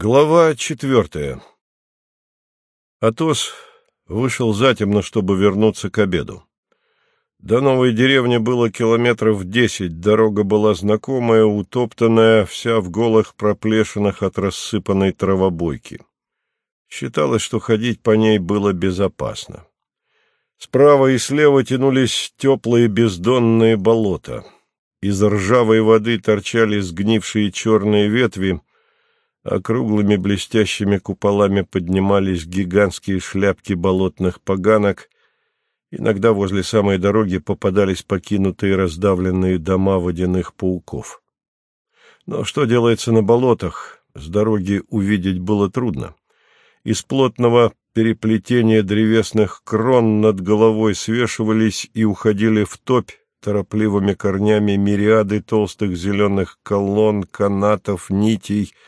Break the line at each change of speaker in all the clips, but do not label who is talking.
Глава четвертая Атос вышел затемно, чтобы вернуться к обеду. До новой деревни было километров десять, дорога была знакомая, утоптанная, вся в голых проплешинах от рассыпанной травобойки. Считалось, что ходить по ней было безопасно. Справа и слева тянулись теплые бездонные болота. Из ржавой воды торчали сгнившие черные ветви — Округлыми блестящими куполами поднимались гигантские шляпки болотных поганок. Иногда возле самой дороги попадались покинутые раздавленные дома водяных пауков. Но что делается на болотах, с дороги увидеть было трудно. Из плотного переплетения древесных крон над головой свешивались и уходили в топь торопливыми корнями мириады толстых зеленых колонн, канатов, нитей —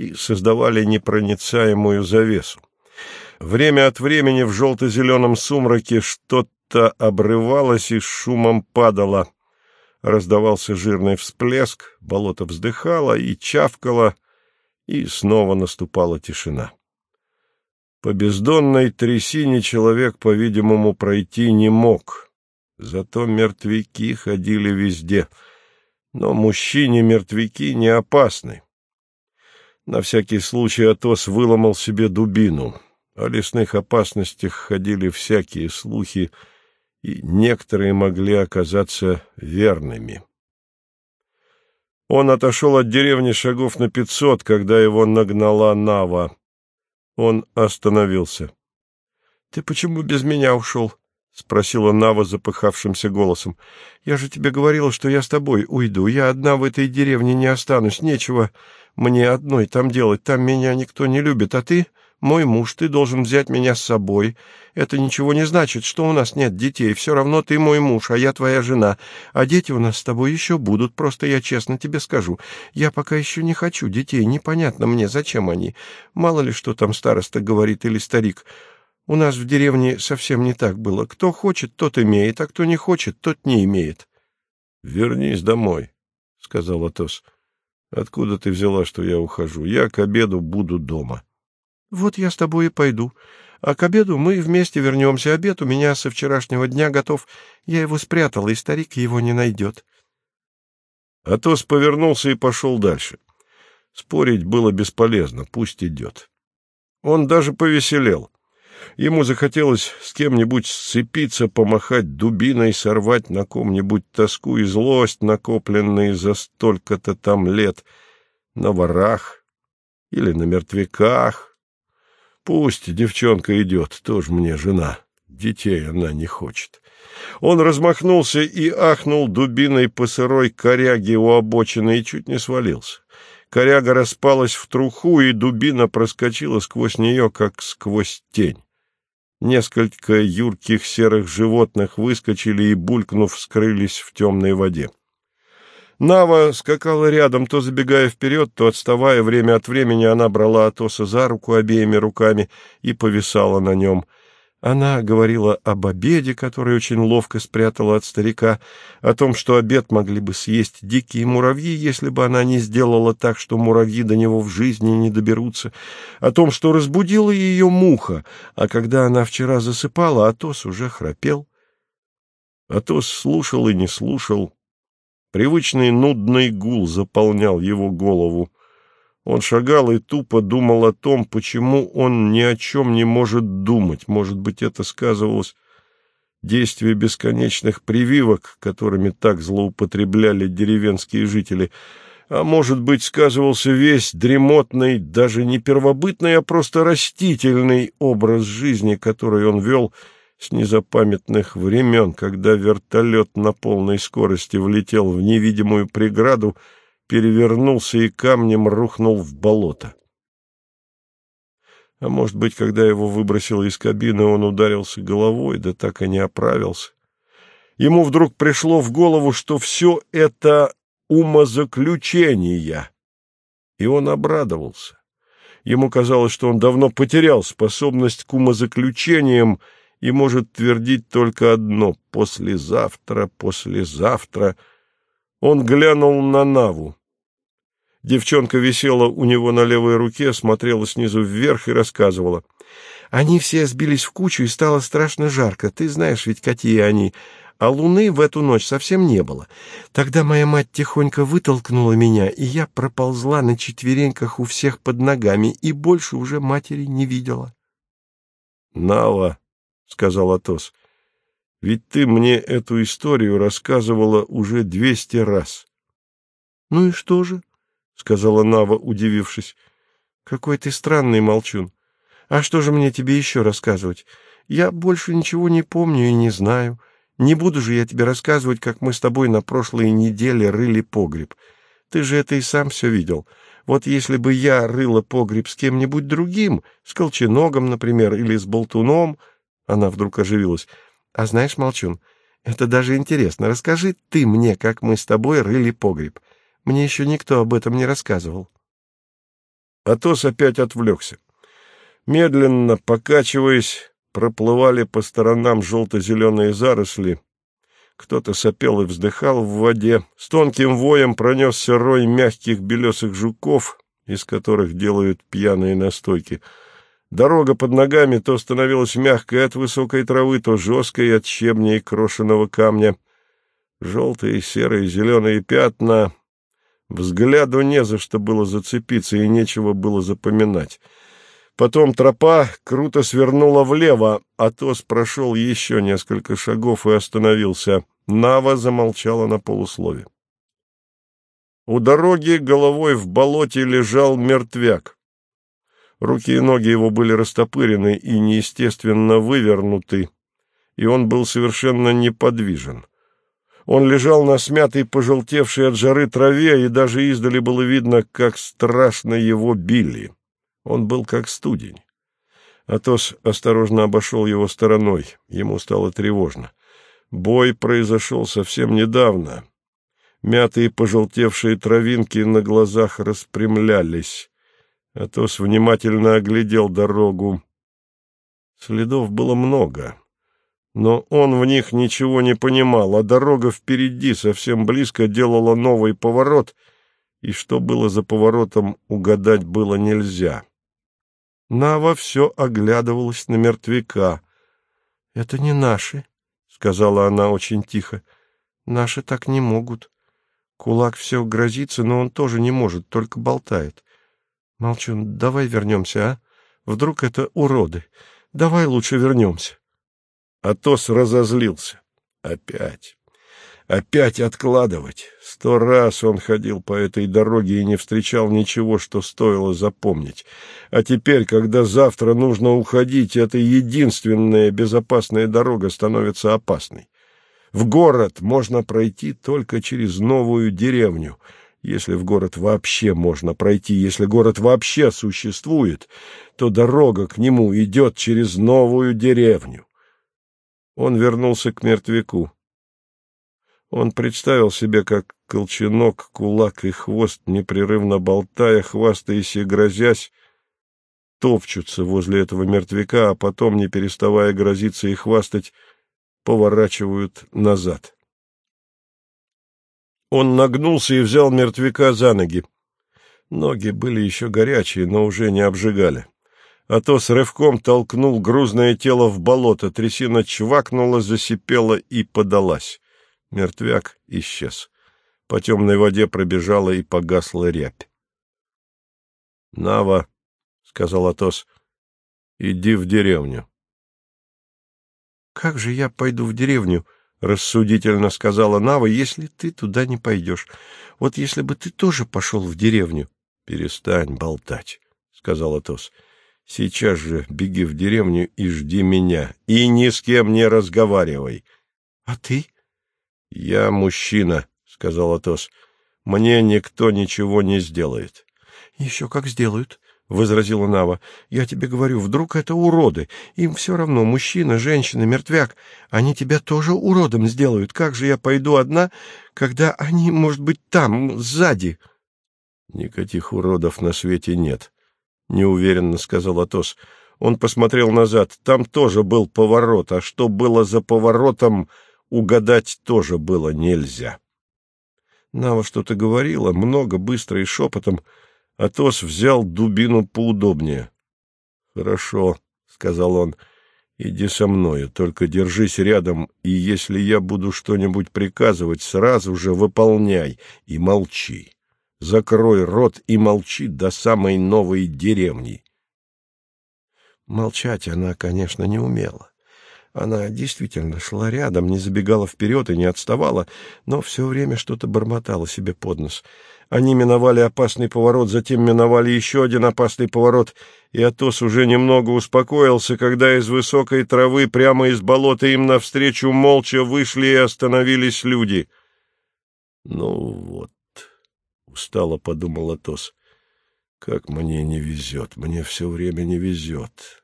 и создавали непроницаемую завесу. Время от времени в желто-зеленом сумраке что-то обрывалось и шумом падало. Раздавался жирный всплеск, болото вздыхало и чавкало, и снова наступала тишина. По бездонной трясине человек, по-видимому, пройти не мог. Зато мертвяки ходили везде. Но мужчине мертвяки не опасны. На всякий случай Атос выломал себе дубину. О лесных опасностях ходили всякие слухи, и некоторые могли оказаться верными. Он отошел от деревни шагов на пятьсот, когда его нагнала Нава. Он остановился. — Ты почему без меня ушел? — спросила Нава запыхавшимся голосом. — Я же тебе говорила, что я с тобой уйду. Я одна в этой деревне не останусь. Нечего мне одной там делать. Там меня никто не любит. А ты, мой муж, ты должен взять меня с собой. Это ничего не значит, что у нас нет детей. Все равно ты мой муж, а я твоя жена. А дети у нас с тобой еще будут. Просто я честно тебе скажу. Я пока еще не хочу детей. Непонятно мне, зачем они. Мало ли, что там староста говорит или старик. У нас в деревне совсем не так было. Кто хочет, тот имеет, а кто не хочет, тот не имеет. — Вернись домой, — сказал Атос. — Откуда ты взяла, что я ухожу? Я к обеду буду дома. — Вот я с тобой и пойду. А к обеду мы вместе вернемся. Обед у меня со вчерашнего дня готов. Я его спрятала, и старик его не найдет. Атос повернулся и пошел дальше. Спорить было бесполезно, пусть идет. Он даже повеселел. Ему захотелось с кем-нибудь сцепиться, помахать дубиной, сорвать на ком-нибудь тоску и злость, накопленные за столько-то там лет, на ворах или на мертвяках. Пусть девчонка идет, тоже мне жена, детей она не хочет. Он размахнулся и ахнул дубиной по сырой коряге у обочины и чуть не свалился. Коряга распалась в труху, и дубина проскочила сквозь нее, как сквозь тень. Несколько юрких серых животных выскочили и, булькнув, скрылись в темной воде. Нава скакала рядом, то забегая вперед, то отставая. Время от времени она брала Атоса за руку обеими руками и повисала на нем — она говорила об обеде, который очень ловко спрятала от старика, о том, что обед могли бы съесть дикие муравьи, если бы она не сделала так, что муравьи до него в жизни не доберутся, о том, что разбудила ее муха, а когда она вчера засыпала, Атос уже храпел. Атос слушал и не слушал. Привычный нудный гул заполнял его голову. Он шагал и тупо думал о том, почему он ни о чем не может думать. Может быть, это сказывалось действие бесконечных прививок, которыми так злоупотребляли деревенские жители, а может быть, сказывался весь дремотный, даже не первобытный, а просто растительный образ жизни, который он вел с незапамятных времен, когда вертолет на полной скорости влетел в невидимую преграду, перевернулся и камнем рухнул в болото. А может быть, когда его выбросило из кабины, он ударился головой, да так и не оправился. Ему вдруг пришло в голову, что все это умозаключения, и он обрадовался. Ему казалось, что он давно потерял способность к умозаключениям и может твердить только одно — послезавтра, послезавтра. Он глянул на Наву. Девчонка висела у него на левой руке, смотрела снизу вверх и рассказывала.
Они все сбились в кучу, и стало страшно жарко. Ты знаешь ведь, какие они. А луны в эту ночь совсем не было. Тогда моя мать тихонько вытолкнула меня, и я проползла на четвереньках у всех под ногами, и больше уже матери не видела.
— Нава, — сказал Атос, — ведь ты мне эту историю рассказывала уже двести раз.
— Ну и что же? — сказала Нава, удивившись. — Какой ты странный молчун. А что же мне тебе еще рассказывать? Я больше ничего не помню и не знаю. Не буду же я тебе рассказывать, как мы с тобой на прошлой неделе рыли погреб. Ты же это и сам все видел. Вот если бы я рыла погреб с кем-нибудь другим, с колченогом, например, или с болтуном... Она вдруг оживилась. А знаешь, Молчун, это даже интересно. Расскажи ты мне, как мы с тобой рыли погреб. Мне еще никто об этом не рассказывал.
Атос опять отвлекся. Медленно, покачиваясь, проплывали по сторонам желто-зеленые заросли. Кто-то сопел и вздыхал в воде. С тонким воем пронесся рой мягких белесых жуков, из которых делают пьяные настойки. Дорога под ногами то становилась мягкой от высокой травы, то жесткой от щебня и крошеного камня. Желтые, серые, зеленые пятна. Взгляду не за что было зацепиться, и нечего было запоминать. Потом тропа круто свернула влево, а Тос прошел еще несколько шагов и остановился. Нава замолчала на полуслове. У дороги головой в болоте лежал мертвяк. Руки и ноги его были растопырены и неестественно вывернуты, и он был совершенно неподвижен. Он лежал на смятой, пожелтевшей от жары траве, и даже издали было видно, как страшно его били. Он был как студень. Атос осторожно обошел его стороной. Ему стало тревожно. Бой произошел совсем недавно. Мятые пожелтевшие травинки на глазах распрямлялись. Атос внимательно оглядел дорогу. Следов было много, но он в них ничего не понимал, а дорога впереди совсем близко делала новый поворот, и что было за поворотом, угадать было нельзя. Нава все оглядывалась на мертвяка. — Это не наши, — сказала она очень тихо. — Наши так не могут. Кулак все грозится, но он тоже не может, только болтает. Молчун, давай вернемся, а? Вдруг это уроды. Давай лучше вернемся. Атос разозлился. Опять. Опять откладывать. Сто раз он ходил по этой дороге и не встречал ничего, что стоило запомнить. А теперь, когда завтра нужно уходить, эта единственная безопасная дорога становится опасной. В город можно пройти только через новую деревню, если в город вообще можно пройти, если город вообще существует, то дорога к нему идет через новую деревню. Он вернулся к мертвяку. Он представил себе, как колченок, кулак и хвост, непрерывно болтая, хвастаясь и грозясь, топчутся возле этого мертвяка, а потом, не переставая грозиться и хвастать, поворачивают назад. Он нагнулся и взял мертвяка за ноги. Ноги были еще горячие, но уже не обжигали. А то с рывком толкнул грузное тело в болото, трясина чвакнула, засипела и подалась. Мертвяк исчез. По темной воде пробежала и погасла рябь. — Нава, — сказал Атос, — иди в деревню. — Как же я пойду в деревню? — рассудительно сказала Нава, — если ты туда не пойдешь. Вот если бы ты тоже пошел в деревню. — Перестань болтать, — сказал Атос. — Сейчас же беги в деревню и жди меня, и ни с кем не разговаривай. — А ты? — «Я мужчина», — сказал Атос. «Мне никто ничего не сделает». «Еще как сделают», — возразила Нава. «Я тебе говорю, вдруг это уроды. Им все равно, мужчина, женщина, мертвяк. Они тебя тоже уродом сделают. Как же я пойду одна, когда они, может быть, там, сзади?» «Никаких уродов на свете нет», — неуверенно сказал Атос. Он посмотрел назад. Там тоже был поворот, а что было за поворотом угадать тоже было нельзя. Нава что-то говорила, много, быстро и шепотом. Атос взял дубину поудобнее. — Хорошо, — сказал он, — иди со мною, только держись рядом, и если я буду что-нибудь приказывать, сразу же выполняй и молчи. Закрой рот и молчи до самой новой деревни.
Молчать она, конечно, не умела. Она действительно шла рядом, не забегала вперед и не отставала, но все время что-то бормотала себе под нос. Они миновали опасный поворот, затем миновали еще один опасный поворот, и Атос уже немного успокоился, когда из высокой травы прямо из болота им навстречу молча вышли и остановились люди. — Ну вот, — устало подумал Атос, — как мне не везет, мне все время не везет.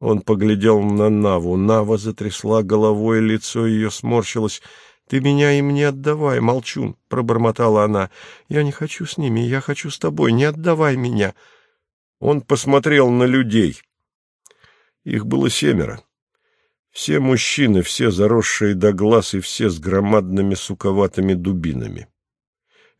Он поглядел на Наву. Нава затрясла головой, лицо ее сморщилось. — Ты меня им не отдавай, молчун, — пробормотала она. — Я не хочу с ними, я хочу с тобой, не отдавай меня. Он посмотрел на людей. Их было семеро. Все мужчины, все заросшие до глаз и все с громадными суковатыми дубинами.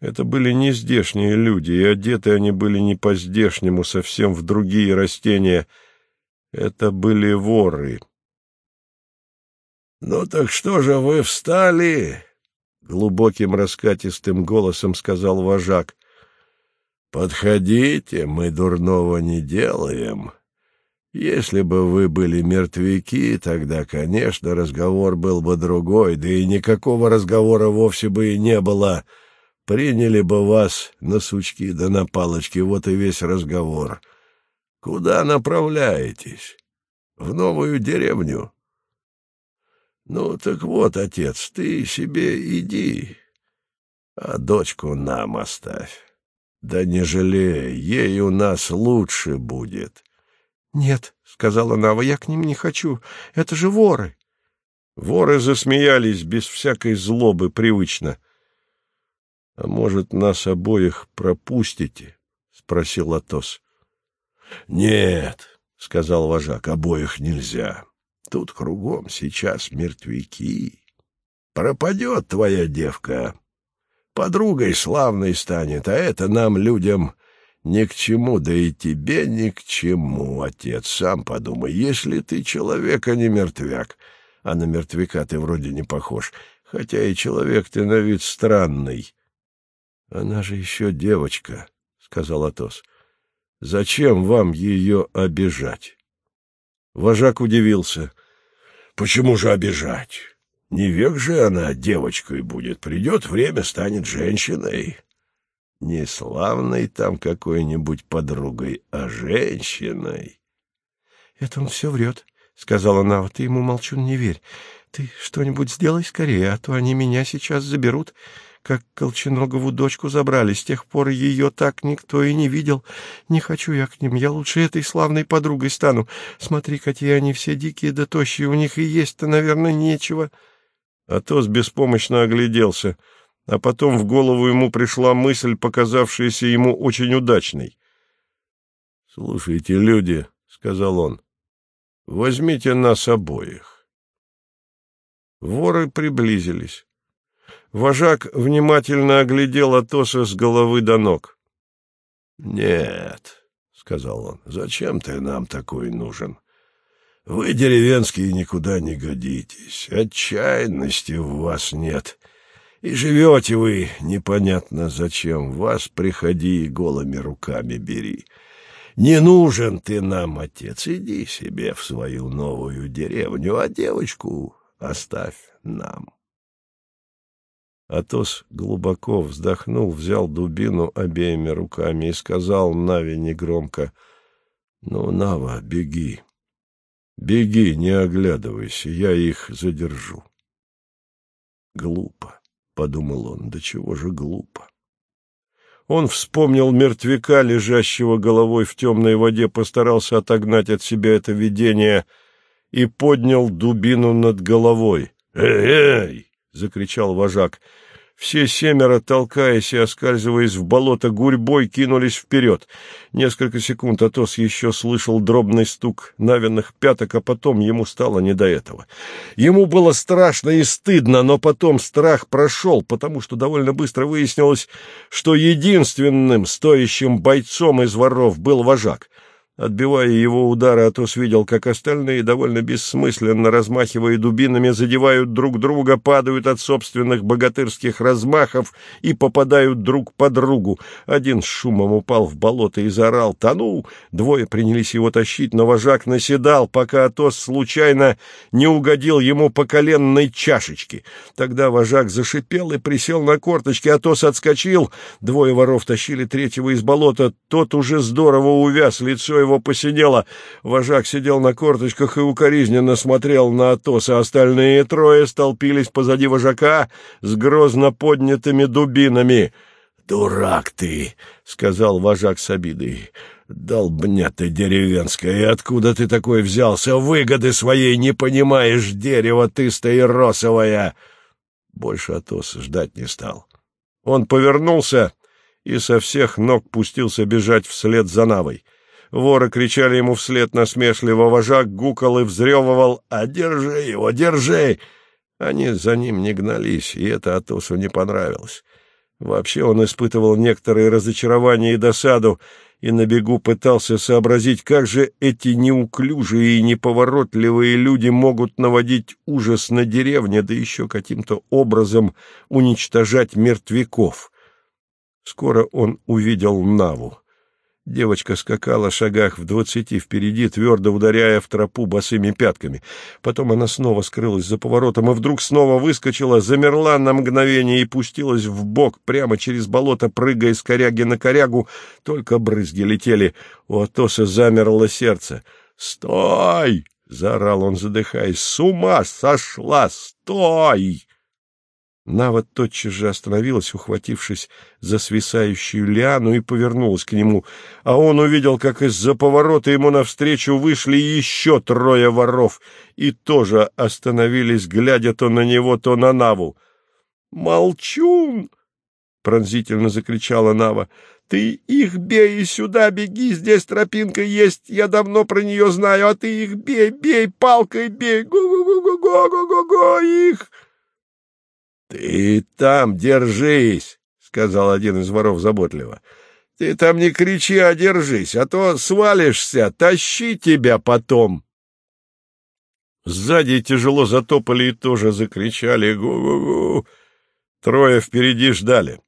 Это были не здешние люди, и одеты они были не по-здешнему, совсем в другие растения — это были воры. — Ну так что же вы встали? — глубоким раскатистым голосом сказал вожак. — Подходите, мы дурного не делаем. Если бы вы были мертвяки, тогда, конечно, разговор был бы другой, да и никакого разговора вовсе бы и не было. Приняли бы вас на сучки да на палочки, вот и весь разговор. — Куда направляетесь? В новую деревню? Ну, так вот, отец, ты себе иди, а дочку нам оставь. Да не жалей, ей у нас лучше будет. — Нет, — сказала Нава, — я к ним не хочу. Это же воры. Воры засмеялись без всякой злобы, привычно. — А может, нас обоих пропустите? — спросил Атос. — Нет, — сказал вожак, — обоих нельзя. Тут кругом сейчас мертвяки. Пропадет твоя девка, подругой славной станет, а это нам, людям, ни к чему, да и тебе ни к чему, отец. Сам подумай, если ты человек, а не мертвяк, а на мертвяка ты вроде не похож, хотя и человек ты на вид странный. — Она же еще девочка, — сказал Атос. — Зачем вам ее обижать? Вожак удивился. — Почему же обижать? Не век же она девочкой будет. Придет время, станет женщиной. Не славной там какой-нибудь подругой, а женщиной. — Это он все врет, — сказала Нава. — Ты ему, молчун, не верь. Ты что-нибудь сделай скорее, а то они меня сейчас заберут как Колченогову дочку забрали. С тех пор ее так никто и не видел. Не хочу я к ним, я лучше этой славной подругой стану. Смотри, какие они все дикие да тощие, у них и есть-то, наверное, нечего. Атос беспомощно огляделся, а потом в голову ему пришла мысль, показавшаяся ему очень удачной. — Слушайте, люди, — сказал он, — возьмите нас обоих. Воры приблизились. Вожак внимательно оглядел Атоса с головы до ног. — Нет, — сказал он, — зачем ты нам такой нужен? Вы, деревенские, никуда не годитесь, отчаянности в вас нет, и живете вы непонятно зачем, вас приходи и голыми руками бери. Не нужен ты нам, отец, иди себе в свою новую деревню, а девочку оставь нам. Атос глубоко вздохнул, взял дубину обеими руками и сказал Наве негромко, — Ну, Нава, беги. Беги, не оглядывайся, я их задержу. Глупо, — подумал он, — да чего же глупо. Он вспомнил мертвяка, лежащего головой в темной воде, постарался отогнать от себя это видение и поднял дубину над головой. «Эй, — закричал вожак.
Все семеро, толкаясь и оскальзываясь в болото гурьбой, кинулись вперед. Несколько секунд Атос еще слышал дробный стук навенных пяток, а потом ему стало не до этого. Ему было страшно и стыдно, но потом страх прошел, потому что довольно быстро выяснилось, что единственным стоящим бойцом из воров был вожак — Отбивая его удары, Атос видел, как остальные, довольно бессмысленно размахивая дубинами, задевают друг друга, падают от собственных богатырских размахов и попадают друг по другу. Один с шумом упал в болото и заорал «Тону!». Двое принялись его тащить, но вожак наседал, пока Атос случайно не угодил ему по коленной чашечке. Тогда вожак зашипел и присел на корточки, Атос отскочил. Двое воров тащили третьего из болота, тот уже здорово увяз, лицо его его посидело. Вожак сидел на корточках и укоризненно смотрел на Атоса. Остальные трое столпились позади вожака с грозно поднятыми дубинами. «Дурак ты!» — сказал вожак с обидой. «Долбня ты деревенская, откуда ты такой взялся? Выгоды своей не понимаешь, дерево ты стаиросовое!» Больше Атос ждать не стал. Он повернулся и со всех ног пустился бежать вслед за Навой. Воры кричали ему вслед насмешливо, вожак гукал и взрёвывал «А держи его, держи!» Они за ним не гнались, и это Атосу не понравилось. Вообще он испытывал некоторые разочарование и досаду, и на бегу пытался сообразить, как же эти неуклюжие и неповоротливые люди могут наводить ужас на деревне, да еще каким-то образом уничтожать мертвяков. Скоро он увидел Наву. Девочка скакала шагах в двадцати впереди, твердо ударяя в тропу босыми пятками. Потом она снова скрылась за поворотом и вдруг снова выскочила, замерла на мгновение и пустилась в бок прямо через болото, прыгая с коряги на корягу. Только брызги летели. У Атоса замерло сердце. «Стой!» — заорал он, задыхаясь. «С ума сошла! Стой!» Нава тотчас же остановилась, ухватившись за свисающую лиану, и повернулась к нему, а он увидел, как из-за поворота ему навстречу вышли еще трое воров и тоже остановились, глядя то на него, то на Наву. «Молчун!» — пронзительно закричала Нава. «Ты их бей и сюда беги, здесь тропинка есть, я давно про нее знаю, а ты их бей, бей, палкой бей, го-го-го-го-го-го-го их!» — Ты там держись, — сказал один из воров заботливо. — Ты там не кричи, а держись, а то свалишься, тащи тебя потом. Сзади тяжело затопали и тоже закричали «Гу-гу-гу!». Трое впереди ждали.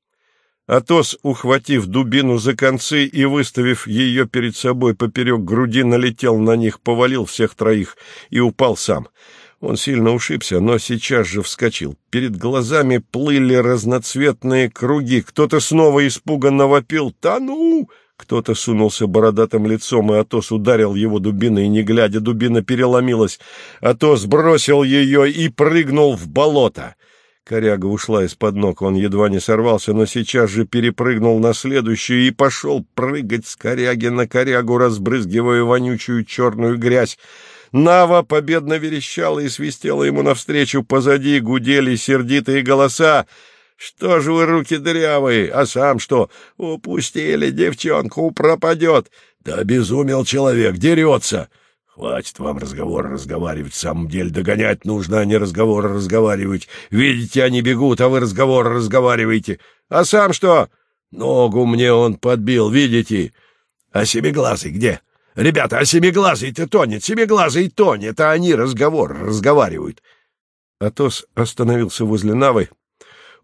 Атос, ухватив дубину за концы и выставив ее перед собой поперек груди, налетел на них, повалил всех троих и упал сам — он сильно ушибся, но сейчас же вскочил. Перед глазами плыли разноцветные круги. Кто-то снова испуганно вопил «Тону!» Кто-то сунулся бородатым лицом, и Атос ударил его дубиной, не глядя, дубина переломилась. Атос бросил ее и прыгнул в болото. Коряга ушла из-под ног, он едва не сорвался, но сейчас же перепрыгнул на следующую и пошел прыгать с коряги на корягу, разбрызгивая вонючую черную грязь. Нава победно верещала и свистела ему навстречу. Позади гудели сердитые голоса. «Что же вы, руки дырявые? А сам что? Упустили девчонку, пропадет!» «Да обезумел человек, дерется!» «Хватит вам разговор разговаривать. В самом деле догонять нужно, а не разговоры разговаривать. Видите, они бегут, а вы разговоры разговариваете. А сам что? Ногу мне он подбил, видите? А семиглазый где?» Ребята, а семиглазый-то тонет, семиглазый тонет, а они разговор разговаривают. Атос остановился возле Навы,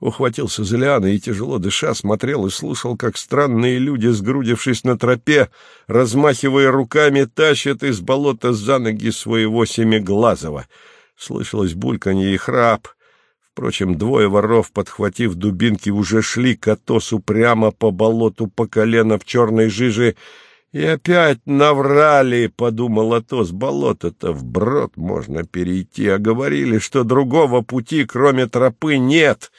ухватился за лианы и, тяжело дыша, смотрел и слушал, как странные люди, сгрудившись на тропе, размахивая руками, тащат из болота за ноги своего семиглазого. Слышалось бульканье и храп. Впрочем, двое воров, подхватив дубинки, уже шли к Атосу прямо по болоту по колено в черной жиже, и опять наврали, — подумал Атос, — болото-то вброд можно перейти, а говорили, что другого пути, кроме тропы, нет.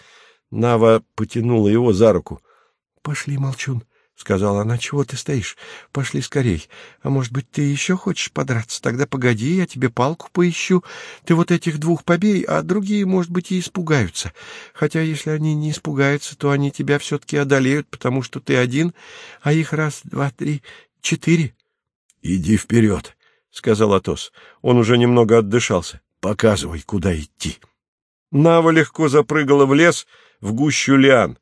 Нава потянула его за руку. — Пошли, молчун,
сказала она. — Чего ты стоишь? Пошли скорей. А может быть, ты еще хочешь подраться? Тогда погоди, я тебе палку поищу. Ты вот этих двух побей, а другие, может быть, и испугаются. Хотя, если они не испугаются, то они тебя все-таки одолеют, потому что ты один, а их раз, два, три, четыре.
— Иди вперед, — сказал Атос. Он уже немного отдышался. — Показывай, куда идти. Нава легко запрыгала в лес, в гущу лиан.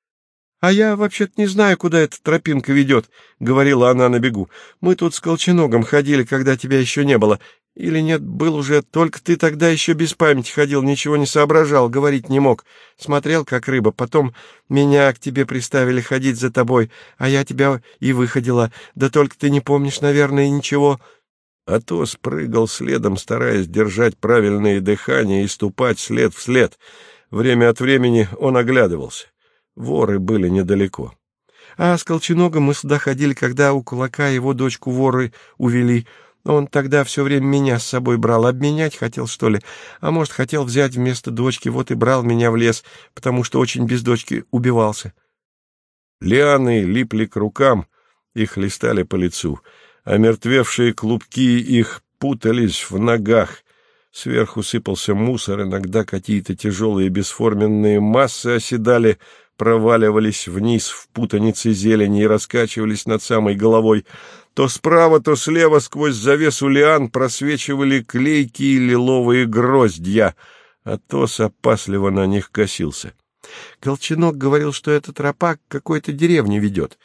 — А я вообще-то не знаю, куда эта тропинка ведет, — говорила она на бегу. — Мы тут с Колченогом ходили, когда тебя еще не было. Или нет, был уже, только ты тогда еще без памяти ходил, ничего не соображал, говорить не мог. Смотрел, как рыба. Потом меня к тебе приставили ходить за тобой, а я тебя и выходила. Да только ты не помнишь, наверное, ничего.
Атос прыгал следом, стараясь держать правильное дыхание и ступать след в след. Время от времени он оглядывался. Воры были недалеко.
А с Колченогом мы сюда ходили, когда у кулака его дочку воры увели. Он тогда все время меня с собой брал. Обменять хотел, что ли? А может, хотел взять вместо дочки, вот и брал меня в лес, потому что очень без дочки убивался.
Лианы липли к рукам и хлестали по лицу, а мертвевшие клубки их путались в ногах. Сверху сыпался мусор, иногда какие-то тяжелые бесформенные массы оседали проваливались вниз в путанице зелени и раскачивались над самой головой. То справа, то слева сквозь завесу лиан просвечивали клейкие лиловые гроздья, а Тос опасливо на них косился.
Колченок говорил, что эта тропа к какой-то деревне ведет.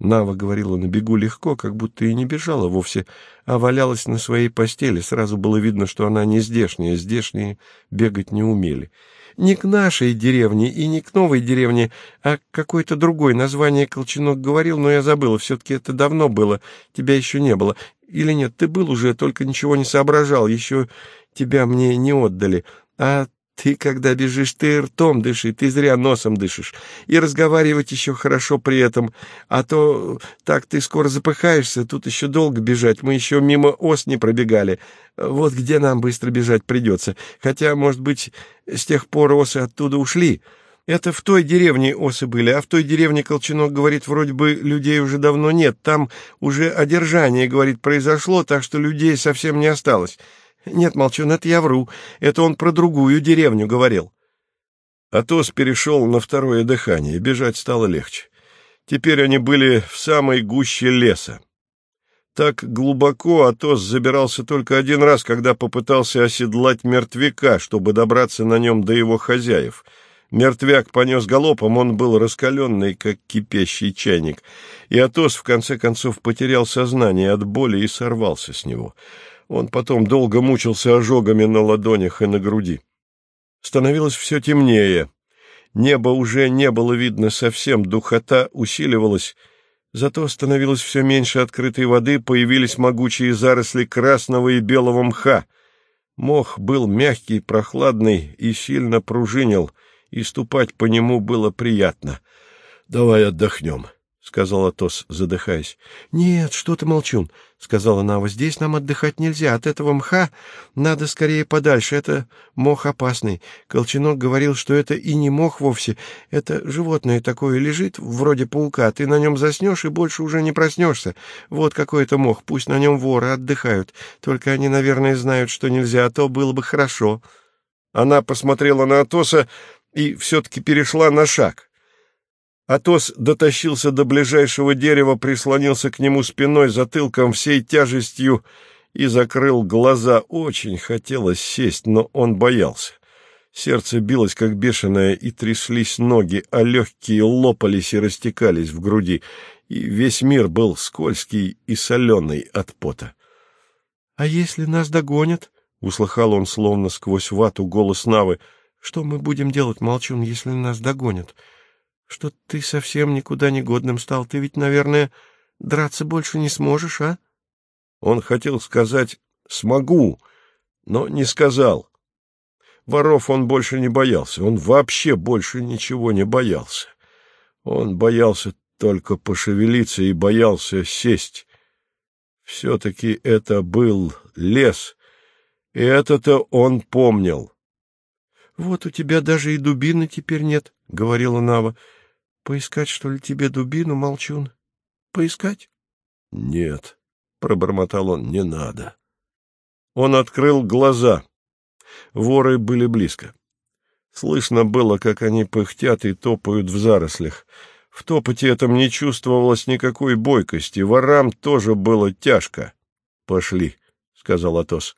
Нава говорила на бегу легко, как будто и не бежала вовсе, а валялась на своей постели. Сразу было видно, что она не здешняя, здешние бегать не умели не к нашей деревне и не к новой деревне, а к какой-то другой. Название Колченок говорил, но я забыла. Все-таки это давно было. Тебя еще не было. Или нет, ты был уже, только ничего не соображал. Еще тебя мне не отдали. А ты, когда бежишь, ты ртом дыши, ты зря носом дышишь. И разговаривать еще хорошо при этом. А то так ты скоро запыхаешься, тут еще долго бежать. Мы еще мимо ос не пробегали. Вот где нам быстро бежать придется. Хотя, может быть, с тех пор осы оттуда ушли. Это в той деревне осы были, а в той деревне Колченок говорит, вроде бы людей уже давно нет. Там уже одержание, говорит, произошло, так что людей совсем не осталось. Нет, Молчун, это я вру. Это он про другую деревню говорил.
Атос перешел на второе дыхание, бежать стало легче. Теперь они были в самой гуще леса. Так глубоко Атос забирался только один раз, когда попытался оседлать мертвяка, чтобы добраться на нем до его хозяев. Мертвяк понес галопом, он был раскаленный, как кипящий чайник, и Атос в конце концов потерял сознание от боли и сорвался с него. Он потом долго мучился ожогами на ладонях и на груди. Становилось все темнее. Небо уже не было видно совсем, духота усиливалась. Зато становилось все меньше открытой воды, появились могучие заросли красного и белого мха. Мох был мягкий, прохладный и сильно пружинил, и ступать по нему было приятно. — Давай отдохнем, — сказал Атос, задыхаясь.
— Нет, что ты, молчун, — сказала Нава. — Здесь нам отдыхать нельзя. От этого мха надо скорее подальше. Это мох опасный. Колченок говорил, что это и не мох вовсе. Это животное такое лежит, вроде паука. Ты на нем заснешь и больше уже не проснешься. Вот какой это мох. Пусть на нем воры отдыхают. Только они, наверное, знают, что нельзя, а то было бы хорошо.
Она посмотрела на Атоса и все-таки перешла на шаг. Атос дотащился до ближайшего дерева, прислонился к нему спиной, затылком, всей тяжестью и закрыл глаза. Очень хотелось сесть, но он боялся. Сердце билось, как бешеное, и тряслись ноги, а легкие лопались и растекались в груди, и весь мир был скользкий и соленый от пота.
— А если нас догонят? — услыхал он словно сквозь вату голос Навы. — Что мы будем делать, Молчун, если нас догонят? — что ты совсем никуда не годным стал. Ты ведь, наверное, драться больше не сможешь, а?
Он хотел сказать «смогу», но не сказал. Воров он больше не боялся, он вообще больше ничего не боялся. Он боялся только пошевелиться и боялся сесть. Все-таки это был лес, и это-то он помнил.
— Вот у тебя даже и дубины теперь нет, — говорила Нава. Поискать, что ли, тебе дубину, молчун? поискать?
— Нет, — пробормотал он, — не надо. Он открыл глаза. Воры были близко. Слышно было, как они пыхтят и топают в зарослях. В топоте этом не чувствовалось никакой бойкости. Ворам тоже было тяжко. — Пошли, — сказал Атос.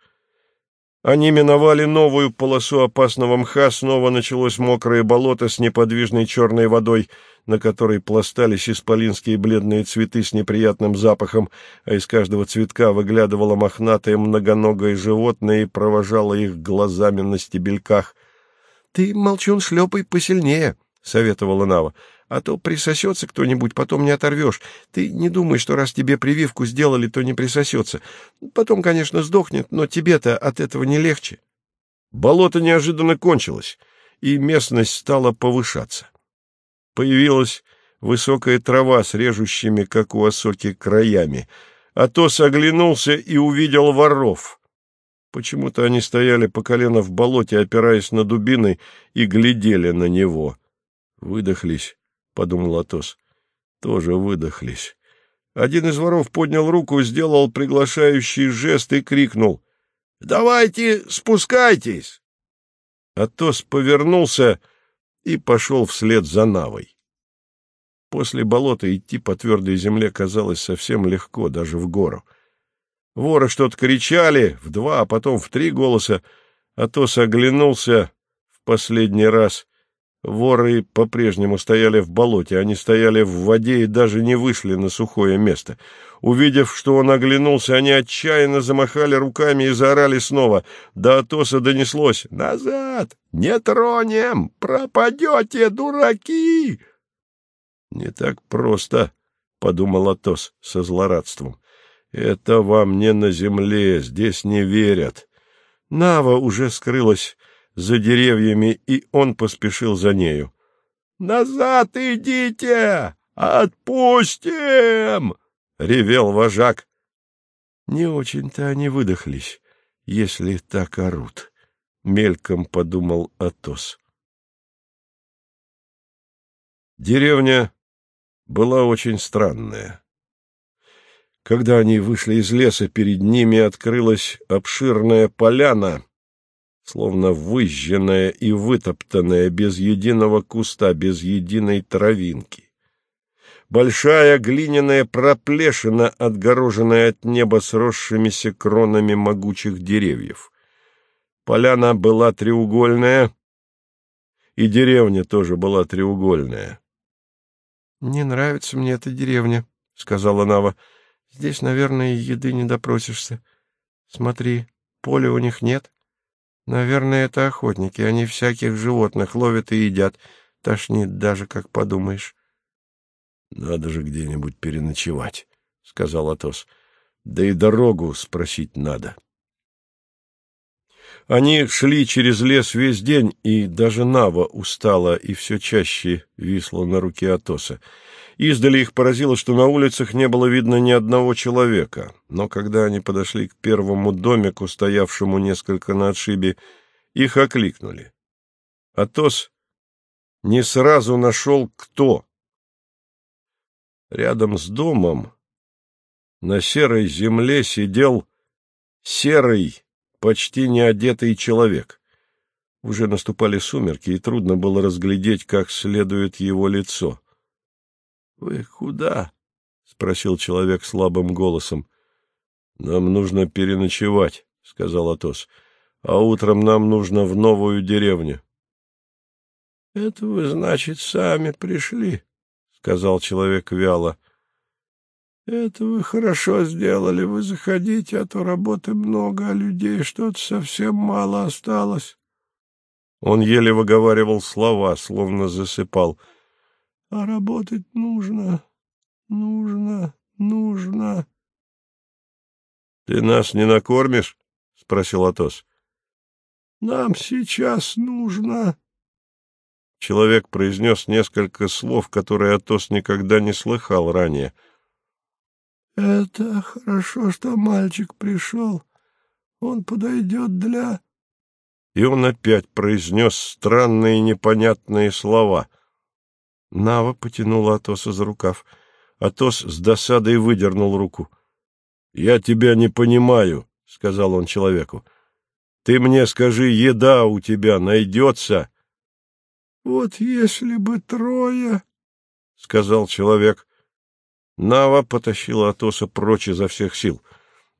Они миновали новую полосу опасного мха, снова началось мокрое болото с неподвижной черной водой, на которой пластались исполинские бледные цветы с неприятным запахом, а из каждого цветка выглядывало мохнатое многоногое животное и провожало их глазами на стебельках. — Ты, молчун, шлепай посильнее, — советовала Нава а то присосется кто-нибудь, потом не оторвешь. Ты не думай, что раз тебе прививку сделали, то не присосется. Потом, конечно, сдохнет, но тебе-то от этого не легче. Болото неожиданно кончилось, и местность стала повышаться. Появилась высокая трава с режущими, как у осоки, краями. Атос оглянулся и увидел воров. Почему-то они стояли по колено в болоте, опираясь на дубины, и глядели на него. Выдохлись подумал Атос. Тоже выдохлись. Один из воров поднял руку, сделал приглашающий жест и крикнул. — Давайте спускайтесь! Атос повернулся и пошел вслед за Навой. После болота идти по твердой земле казалось совсем легко, даже в гору. Воры что-то кричали в два, а потом в три голоса. Атос оглянулся в последний раз Воры по-прежнему стояли в болоте, они стояли в воде и даже не вышли на сухое место. Увидев, что он оглянулся, они отчаянно замахали руками и заорали снова. До Атоса донеслось «Назад! Не тронем! Пропадете, дураки!» «Не так просто», — подумал Атос со злорадством. «Это вам не на земле, здесь не верят». Нава уже скрылась за деревьями, и он поспешил за нею. — Назад идите! Отпустим! — ревел вожак. Не очень-то они выдохлись, если так орут, — мельком подумал Атос. Деревня была очень странная. Когда они вышли из леса, перед ними открылась обширная поляна, словно выжженная и вытоптанная, без единого куста, без единой травинки. Большая глиняная проплешина, отгороженная от неба сросшимися кронами могучих деревьев. Поляна была треугольная, и деревня тоже была треугольная. — Не нравится мне эта деревня, — сказала Нава. — Здесь, наверное, еды не допросишься. Смотри, поля у них нет. Наверное, это охотники. Они всяких животных ловят и едят. Тошнит даже, как подумаешь. — Надо же где-нибудь переночевать, — сказал Атос. — Да и дорогу спросить надо. Они шли через лес весь день, и даже Нава устала и все чаще висла на руке Атоса. Издали их поразило, что на улицах не было видно ни одного человека, но когда они подошли к первому домику, стоявшему несколько на отшибе, их окликнули. Атос не сразу нашел, кто. Рядом с домом на серой земле сидел серый, почти неодетый человек. Уже наступали сумерки, и трудно было разглядеть, как следует его лицо. — Вы куда? — спросил человек слабым голосом. — Нам нужно переночевать, — сказал Атос, — а утром нам нужно в новую деревню. — Это вы, значит, сами пришли, — сказал человек вяло. — Это вы хорошо сделали, вы заходите, а то работы много, а людей что-то совсем мало осталось. Он еле выговаривал слова, словно засыпал — а работать нужно, нужно, нужно. — Ты нас не накормишь? — спросил Атос. — Нам сейчас нужно. Человек произнес несколько слов, которые Атос никогда не слыхал ранее. — Это хорошо, что мальчик пришел. Он подойдет для... И он опять произнес странные непонятные слова — Нава потянула Атоса за рукав. Атос с досадой выдернул руку. — Я тебя не понимаю, — сказал он человеку. — Ты мне скажи, еда у тебя найдется?
— Вот если бы трое, —
сказал человек. Нава потащила Атоса прочь изо всех сил.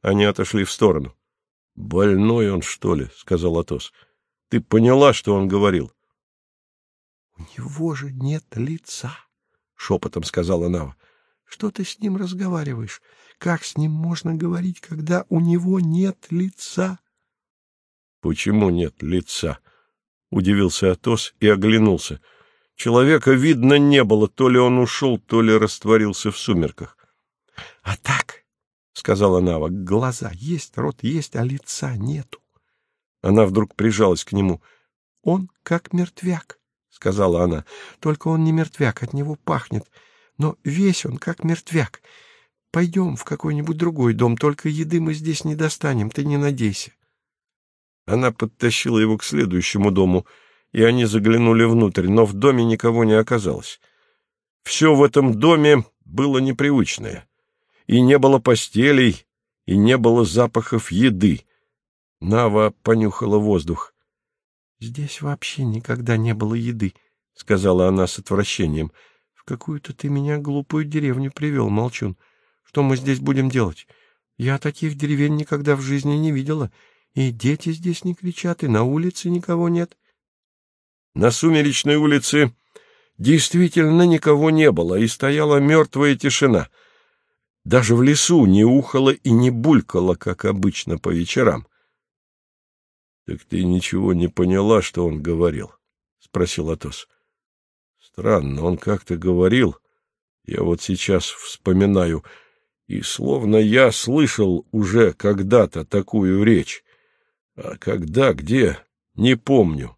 Они отошли в сторону. — Больной он, что ли? — сказал Атос. — Ты поняла, что он говорил?
— У него же нет лица, — шепотом сказала Нава. — Что ты с ним разговариваешь? Как с ним можно говорить, когда у него нет лица?
— Почему нет лица? — удивился Атос и оглянулся. Человека видно не было, то ли он ушел, то ли растворился в сумерках.
— А так, — сказала Нава, — глаза есть, рот есть, а лица нету. Она вдруг прижалась к нему. — Он как мертвяк, — сказала она. — Только он не мертвяк, от него пахнет. Но весь он как мертвяк. Пойдем в какой-нибудь другой дом, только еды мы здесь не достанем, ты не надейся.
Она подтащила его к следующему дому, и они заглянули внутрь, но в доме никого не оказалось. Все в этом доме было непривычное. И не было постелей, и не было запахов еды. Нава понюхала воздух.
— Здесь вообще никогда не было еды, — сказала она с отвращением. — В какую-то ты меня глупую деревню привел, Молчун. Что мы здесь будем делать? Я таких деревень никогда в жизни не видела. И дети здесь не кричат, и на улице никого нет.
На сумеречной улице действительно никого не было, и стояла мертвая тишина. Даже в лесу не ухало и не булькало, как обычно по вечерам. — Так ты ничего не поняла, что он говорил? — спросил Атос. — Странно, он как-то говорил. Я вот сейчас вспоминаю — и словно я слышал уже когда-то такую речь. А когда, где, не помню.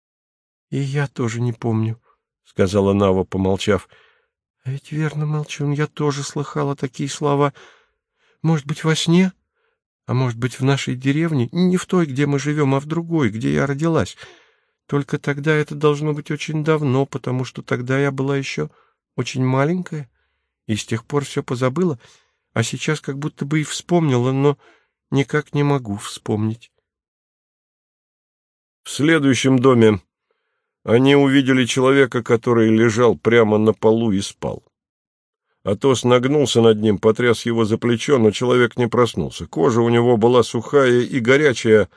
— И я тоже не помню, — сказала Нава, помолчав. — А ведь верно, Молчун, я тоже слыхала такие слова. Может быть, во сне? А может быть, в нашей деревне? Не в той, где мы живем, а в другой, где я родилась. Только тогда это должно быть очень давно, потому что тогда я была еще очень маленькая. — и с тех пор все позабыла, а сейчас как будто бы и вспомнила, но никак не могу вспомнить.
В следующем доме они увидели человека, который лежал прямо на полу и спал. Атос нагнулся над ним, потряс его за плечо, но человек не проснулся. Кожа у него была сухая и горячая,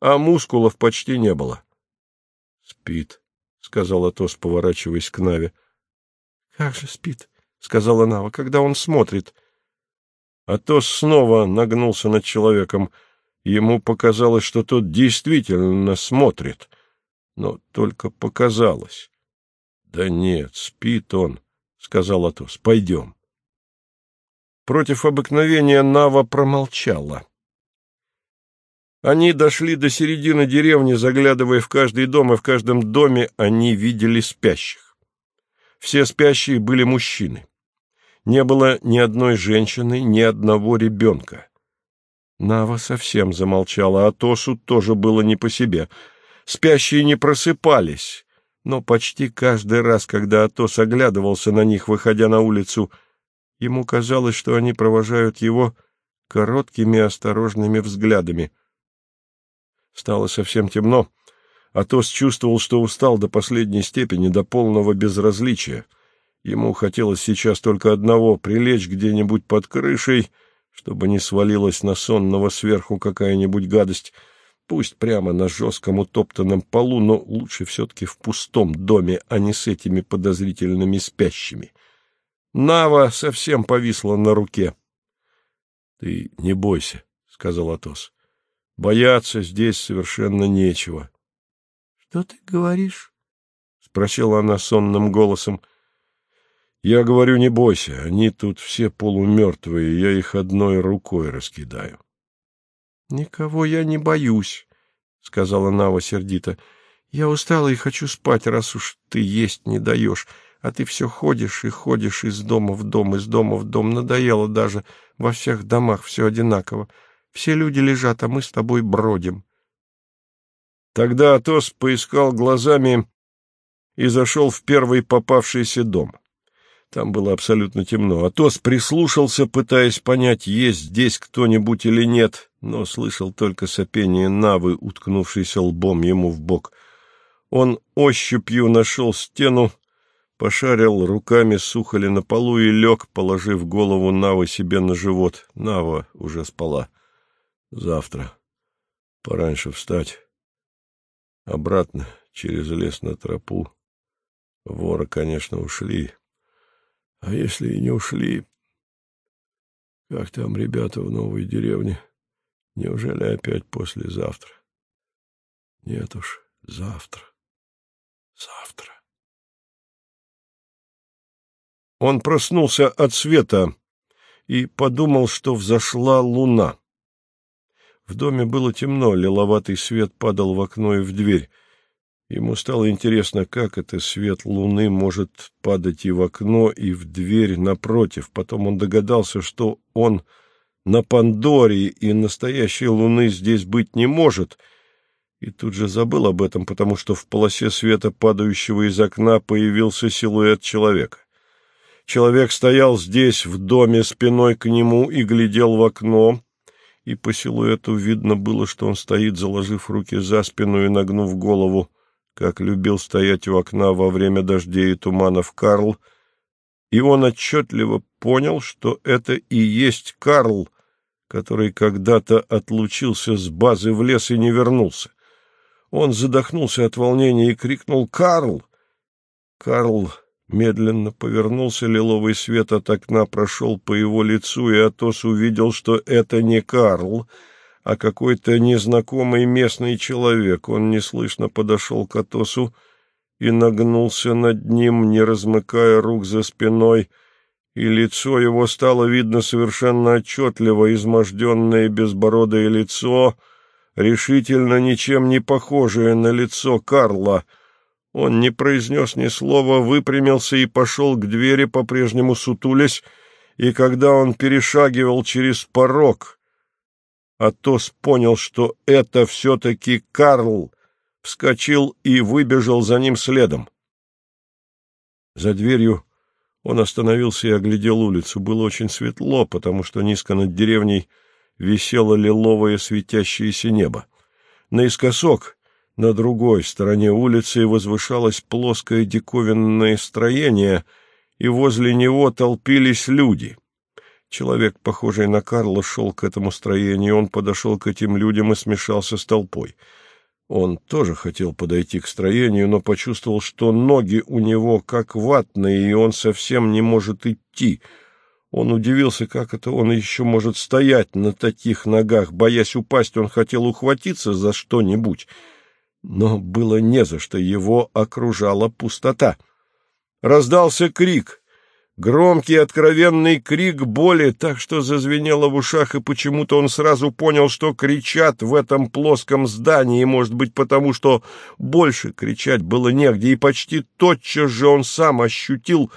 а мускулов почти не было. — Спит, — сказал Атос, поворачиваясь к Наве.
— Как же спит? — сказала Нава, — когда он смотрит.
Атос снова нагнулся над человеком. Ему показалось, что тот действительно смотрит, но только показалось. — Да нет, спит он, — сказал Атос, — пойдем. Против обыкновения Нава промолчала. Они дошли до середины деревни, заглядывая в каждый дом, и в каждом доме они видели спящих. Все спящие были мужчины. Не было ни одной женщины, ни одного ребенка. Нава совсем замолчала, а Тосу тоже было не по себе. Спящие не просыпались, но почти каждый раз, когда Атос оглядывался на них, выходя на улицу, ему казалось, что они провожают его короткими осторожными взглядами. Стало совсем темно. Атос чувствовал, что устал до последней степени, до полного безразличия. Ему хотелось сейчас только одного — прилечь где-нибудь под крышей, чтобы не свалилась на сонного сверху какая-нибудь гадость, пусть прямо на жестком утоптанном полу, но лучше все-таки в пустом доме, а не с этими подозрительными спящими. Нава совсем повисла на руке. — Ты не бойся, — сказал Атос. — Бояться здесь совершенно нечего.
— Что ты говоришь?
— спросила она сонным голосом. — Я говорю, не бойся, они тут все полумертвые, я их одной рукой раскидаю.
— Никого я не боюсь, — сказала Нава сердито. — Я устала и хочу спать, раз уж ты есть не даешь, а ты все ходишь и ходишь из дома в дом, из дома в дом. Надоело даже, во всех домах все одинаково. Все люди лежат, а мы с тобой бродим.
Тогда Атос поискал глазами и зашел в первый попавшийся дом. Там было абсолютно темно. Атос прислушался, пытаясь понять, есть здесь кто-нибудь или нет, но слышал только сопение Навы, уткнувшейся лбом ему в бок. Он ощупью нашел стену, пошарил руками сухоли на полу и лег, положив голову Навы себе на живот. Нава уже спала. Завтра. Пораньше встать. Обратно, через лес на тропу. Воры, конечно, ушли. А если и не ушли? Как там ребята в новой деревне? Неужели опять послезавтра? Нет уж, завтра. Завтра. Он проснулся от света и подумал, что взошла луна. В доме было темно, лиловатый свет падал в окно и в дверь. Ему стало интересно, как это свет луны может падать и в окно, и в дверь напротив. Потом он догадался, что он на Пандоре, и настоящей луны здесь быть не может, и тут же забыл об этом, потому что в полосе света, падающего из окна, появился силуэт человека. Человек стоял здесь, в доме, спиной к нему, и глядел в окно, и по силуэту видно было, что он стоит, заложив руки за спину и нагнув голову как любил стоять у окна во время дождей и туманов Карл, и он отчетливо понял, что это и есть Карл, который когда-то отлучился с базы в лес и не вернулся. Он задохнулся от волнения и крикнул «Карл!». Карл медленно повернулся, лиловый свет от окна прошел по его лицу, и Атос увидел, что это не Карл — а какой-то незнакомый местный человек. Он неслышно подошел к Атосу и нагнулся над ним, не размыкая рук за спиной, и лицо его стало видно совершенно отчетливо, изможденное безбородое лицо, решительно ничем не похожее на лицо Карла. Он не произнес ни слова, выпрямился и пошел к двери, по-прежнему сутулясь, и когда он перешагивал через порог — Атос понял, что это все-таки Карл, вскочил и выбежал за ним следом. За дверью он остановился и оглядел улицу. Было очень светло, потому что низко над деревней висело лиловое светящееся небо. Наискосок, на другой стороне улицы, возвышалось плоское диковинное строение, и возле него толпились люди — Человек, похожий на Карла, шел к этому строению, он подошел к этим людям и смешался с толпой. Он тоже хотел подойти к строению, но почувствовал, что ноги у него как ватные, и он совсем не может идти. Он удивился, как это он еще может стоять на таких ногах. Боясь упасть, он хотел ухватиться за что-нибудь, но было не за что, его окружала пустота. Раздался крик — Громкий откровенный крик боли, так что зазвенело в ушах, и почему-то он сразу понял, что кричат в этом плоском здании, может быть, потому что больше кричать было негде, и почти тотчас же он сам ощутил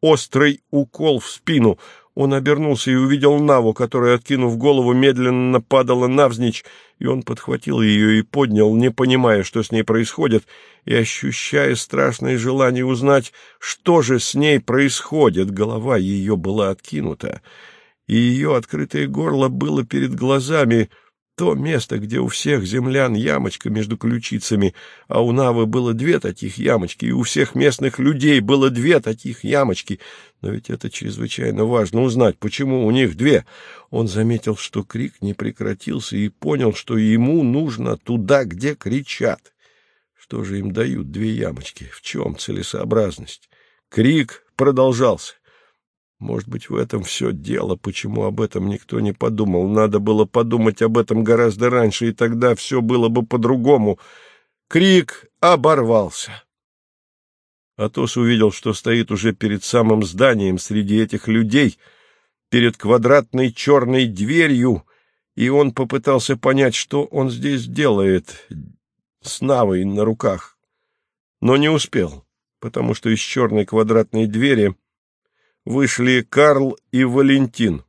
острый укол в спину. Он обернулся и увидел Наву, которая, откинув голову, медленно падала навзничь, и он подхватил ее и поднял, не понимая, что с ней происходит, и ощущая страшное желание узнать, что же с ней происходит. Голова ее была откинута, и ее открытое горло было перед глазами — то место, где у всех землян ямочка между ключицами, а у Навы было две таких ямочки, и у всех местных людей было две таких ямочки. Но ведь это чрезвычайно важно узнать, почему у них две. Он заметил, что крик не прекратился, и понял, что ему нужно туда, где кричат. Что же им дают две ямочки? В чем целесообразность? Крик продолжался. Может быть, в этом все дело, почему об этом никто не подумал. Надо было подумать об этом гораздо раньше, и тогда все было бы по-другому. Крик оборвался. Атос увидел, что стоит уже перед самым зданием среди этих людей, перед квадратной черной дверью, и он попытался понять, что он здесь делает с Навой на руках, но не успел, потому что из черной квадратной двери вышли Карл и Валентин,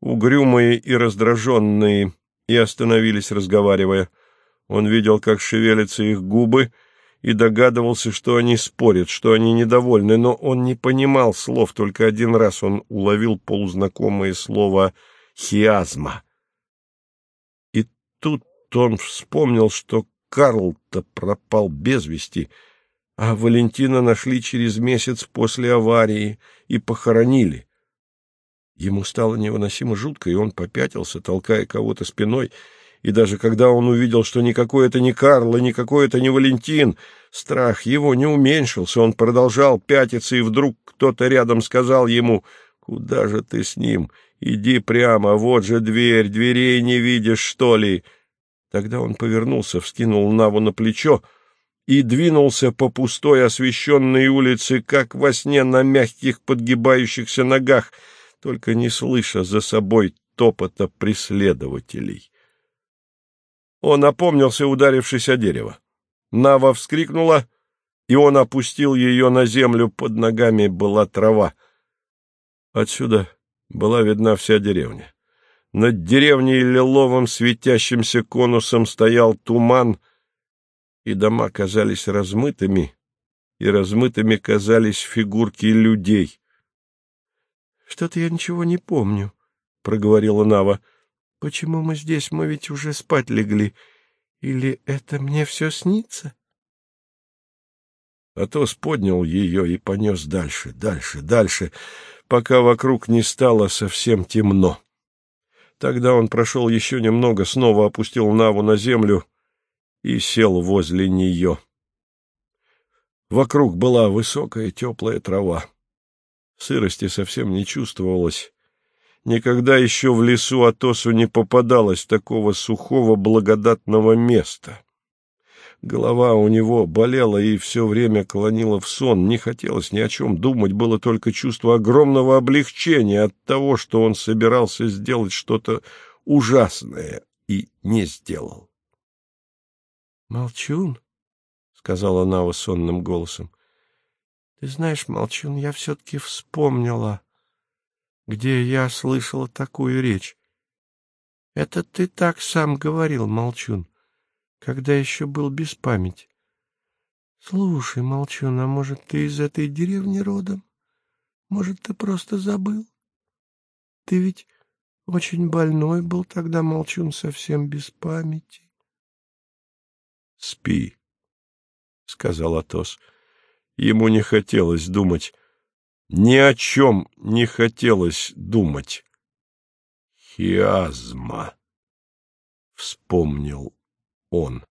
угрюмые и раздраженные, и остановились, разговаривая. Он видел, как шевелятся их губы, и догадывался, что они спорят, что они недовольны, но он не понимал слов, только один раз он уловил полузнакомое слово «хиазма». И тут он вспомнил, что Карл-то пропал без вести, а Валентина нашли через месяц после аварии и похоронили. Ему стало невыносимо жутко, и он попятился, толкая кого-то спиной, и даже когда он увидел, что никакой это не Карл и никакой это не Валентин, страх его не уменьшился, он продолжал пятиться, и вдруг кто-то рядом сказал ему, «Куда же ты с ним? Иди прямо, вот же дверь, дверей не видишь, что ли?» Тогда он повернулся, вскинул Наву на плечо и двинулся по пустой освещенной улице, как во сне на мягких подгибающихся ногах, только не слыша за собой топота преследователей. Он опомнился, ударившись о дерево. Нава вскрикнула, и он опустил ее на землю, под ногами была трава. Отсюда была видна вся деревня. Над деревней лиловым светящимся конусом стоял туман, и дома казались размытыми, и размытыми казались фигурки людей.
— Что-то я ничего не помню, — проговорила Нава. — Почему мы здесь? Мы ведь уже спать легли. Или это мне все снится?
Атос поднял ее и понес дальше, дальше, дальше, пока вокруг не стало совсем темно. Тогда он прошел еще немного, снова опустил Наву на землю и сел возле нее. Вокруг была высокая теплая трава. Сырости совсем не чувствовалось. Никогда еще в лесу Атосу не попадалось такого сухого благодатного места. Голова у него болела и все время клонила в сон. Не хотелось ни о чем думать, было только чувство огромного облегчения от того, что он собирался сделать что-то ужасное и не сделал.
— Молчун, — сказала Нава сонным голосом, — ты знаешь, Молчун, я все-таки вспомнила, где я слышала такую речь. Это ты так сам говорил, Молчун. — когда еще был без памяти. Слушай, Молчун, а может, ты из этой деревни родом? Может, ты просто забыл? Ты ведь очень больной был тогда, Молчун, совсем без памяти.
— Спи, — сказал Атос. Ему не хотелось думать. Ни о чем не хотелось думать. Хиазма, — вспомнил он.